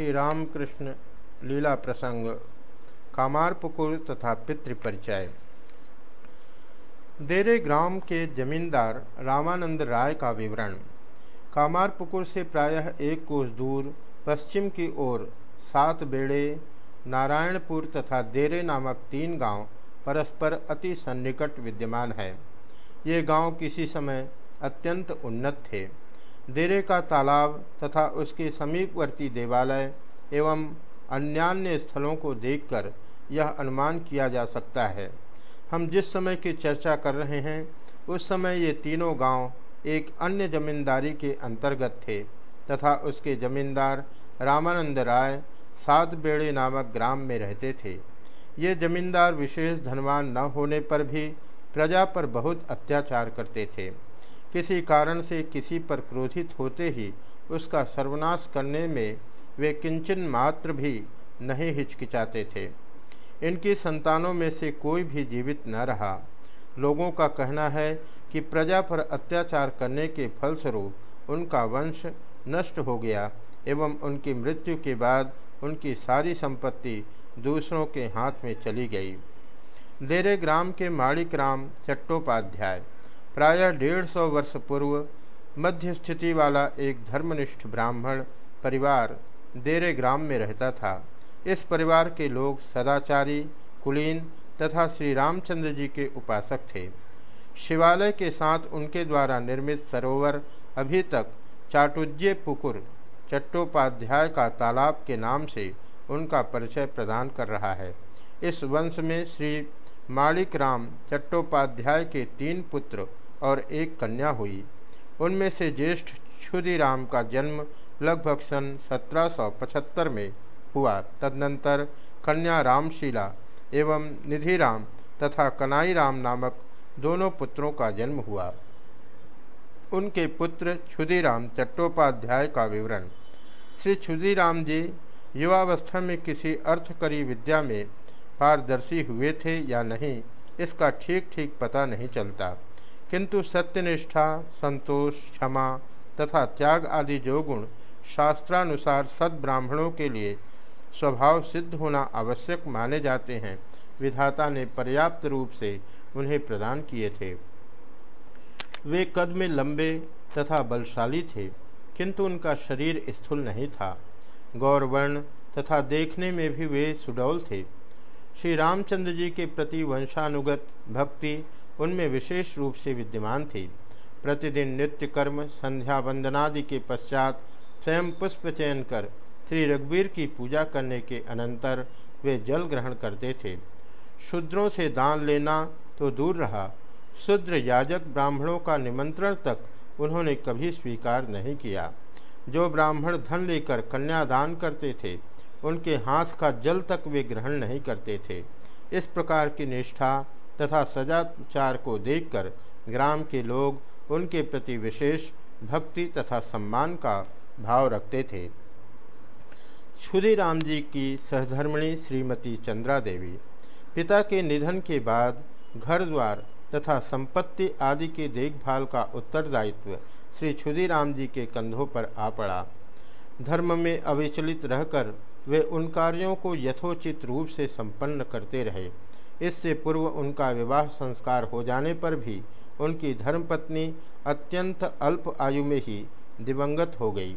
श्री रामकृष्ण लीला प्रसंग कामारपुकुर तथा पितृपरिचय। देरे ग्राम के जमींदार रामानंद राय का विवरण। कामारपुकुर से प्रायः एक कोस दूर, पश्चिम की ओर सात बेड़े, नारायणपुर तथा देरे नामक तीन गाँव परस्पर अति सन्निकट विद्यमान है। ये गाँव किसी समय अत्यंत उन्नत थे। देरे का तालाब तथा उसके समीपवर्ती देवालय एवं अन्यान्य स्थलों को देखकर यह अनुमान किया जा सकता है। हम जिस समय की चर्चा कर रहे हैं, उस समय ये तीनों गाँव एक अन्य जमींदारी के अंतर्गत थे तथा उसके जमींदार रामानंद राय सात बेड़े नामक ग्राम में रहते थे। ये जमींदार विशेष धनवान न होने पर भी प्रजा पर बहुत अत्याचार करते थे। किसी कारण से किसी पर क्रोधित होते ही उसका सर्वनाश करने में वे किंचन मात्र भी नहीं हिचकिचाते थे। इनकी संतानों में से कोई भी जीवित न रहा। लोगों का कहना है कि प्रजा पर अत्याचार करने के फलस्वरूप उनका वंश नष्ट हो गया एवं उनकी मृत्यु के बाद उनकी सारी संपत्ति दूसरों के हाथ में चली गई। देरे ग्राम के माणिक राम चट्टोपाध्याय प्रायः डेढ़ सौ वर्ष पूर्व मध्य स्थिति वाला एक धर्मनिष्ठ ब्राह्मण परिवार देरे ग्राम में रहता था। इस परिवार के लोग सदाचारी, कुलीन तथा श्री रामचंद्र जी के उपासक थे। शिवालय के साथ उनके द्वारा निर्मित सरोवर अभी तक चाटुज्य पुकुर चट्टोपाध्याय का तालाब के नाम से उनका परिचय प्रदान कर रहा है। इस वंश में श्री माणिक राम चट्टोपाध्याय के तीन पुत्र और एक कन्या हुई। उनमें से ज्येष्ठ क्षुदीराम का जन्म लगभग सन 1775 में हुआ। तदनंतर कन्या रामशीला एवं निधिराम तथा कनाई राम नामक दोनों पुत्रों का जन्म हुआ। उनके पुत्र क्षुदीराम चट्टोपाध्याय का विवरण। श्री क्षुदीराम जी, युवावस्था में किसी अर्थकरी विद्या में पारदर्शी हुए थे या नहीं, इसका ठीक ठीक पता नहीं चलता। किंतु सत्यनिष्ठा, संतोष, क्षमा तथा त्याग आदि जो गुण शास्त्रानुसार सद्ब्राह्मणों के लिए स्वभाव सिद्ध होना आवश्यक माने जाते हैं, विधाता ने पर्याप्त रूप से उन्हें प्रदान किए थे। वे कद में लंबे तथा बलशाली थे, किंतु उनका शरीर स्थूल नहीं था। गौरवर्ण तथा देखने में भी वे सुडौल थे। श्री रामचंद्र जी के प्रति वंशानुगत भक्ति उनमें विशेष रूप से विद्यमान थी। प्रतिदिन नित्य कर्म, संध्या वंदनादि के पश्चात स्वयं पुष्प चयन कर श्री रघुवीर की पूजा करने के अनंतर वे जल ग्रहण करते थे। शूद्रों से दान लेना तो दूर रहा। शूद्र याजक ब्राह्मणों का निमंत्रण तक उन्होंने कभी स्वीकार नहीं किया। जो ब्राह्मण धन लेकर कन्यादान करते थे उनके हाथ का जल तक वे ग्रहण नहीं करते थे। इस प्रकार की निष्ठा तथा सजाचार को देखकर ग्राम के लोग उनके प्रति विशेष भक्ति तथा सम्मान का भाव रखते थे। क्षुदीराम जी की सहधर्मिणी श्रीमती चंद्रा देवी, पिता के निधन के बाद घर द्वार तथा संपत्ति आदि की देखभाल का उत्तरदायित्व श्री क्षुदीराम जी के कंधों पर आ पड़ा। धर्म में अविचलित रहकर वे उन कार्यों को यथोचित रूप से संपन्न करते रहे। इससे पूर्व उनका विवाह संस्कार हो जाने पर भी उनकी धर्मपत्नी अत्यंत अल्प आयु में ही दिवंगत हो गई।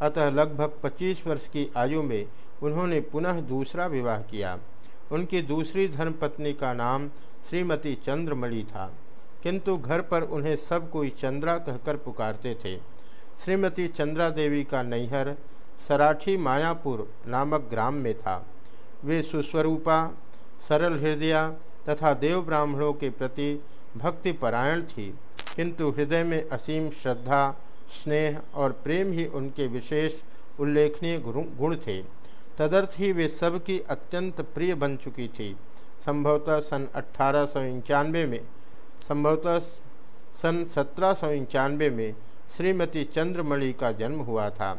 अतः लगभग 25 वर्ष की आयु में उन्होंने पुनः दूसरा विवाह किया। उनकी दूसरी धर्मपत्नी का नाम श्रीमती चंद्रमणि था, किंतु घर पर उन्हें सब कोई चंद्रा कहकर पुकारते थे। श्रीमती चंद्रा देवी का नैहर सराठी मायापुर नामक ग्राम में था। वे सुस्वरूपा, सरल हृदया तथा देव ब्राह्मणों के प्रति भक्तिपरायण थी, किंतु हृदय में असीम श्रद्धा, स्नेह और प्रेम ही उनके विशेष उल्लेखनीय गुण थे। तदर्थ ही वे सबकी अत्यंत प्रिय बन चुकी थी। संभवतः सन अट्ठारह में संभवतः सन सत्रह में श्रीमती चंद्रमणि का जन्म हुआ था।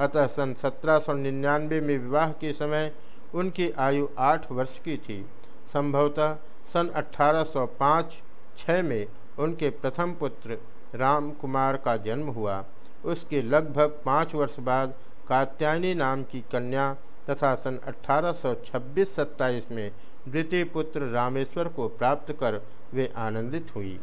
अतः सन सत्रह सौ निन्यानवे में विवाह के समय उनकी आयु आठ वर्ष की थी। संभवतः सन 1805-6 में उनके प्रथम पुत्र राम कुमार का जन्म हुआ। उसके लगभग पाँच वर्ष बाद कात्यायनी नाम की कन्या तथा सन 1826-27 में द्वितीय पुत्र रामेश्वर को प्राप्त कर वे आनंदित हुई।